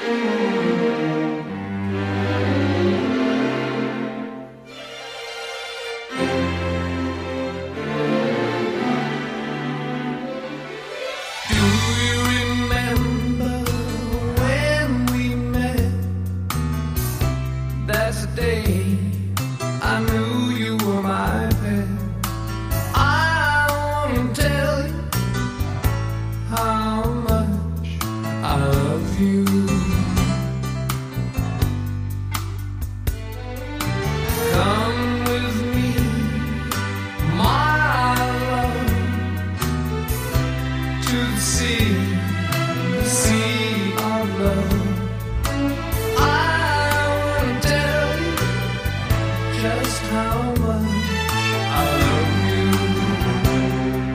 Thank you. just how much I love you.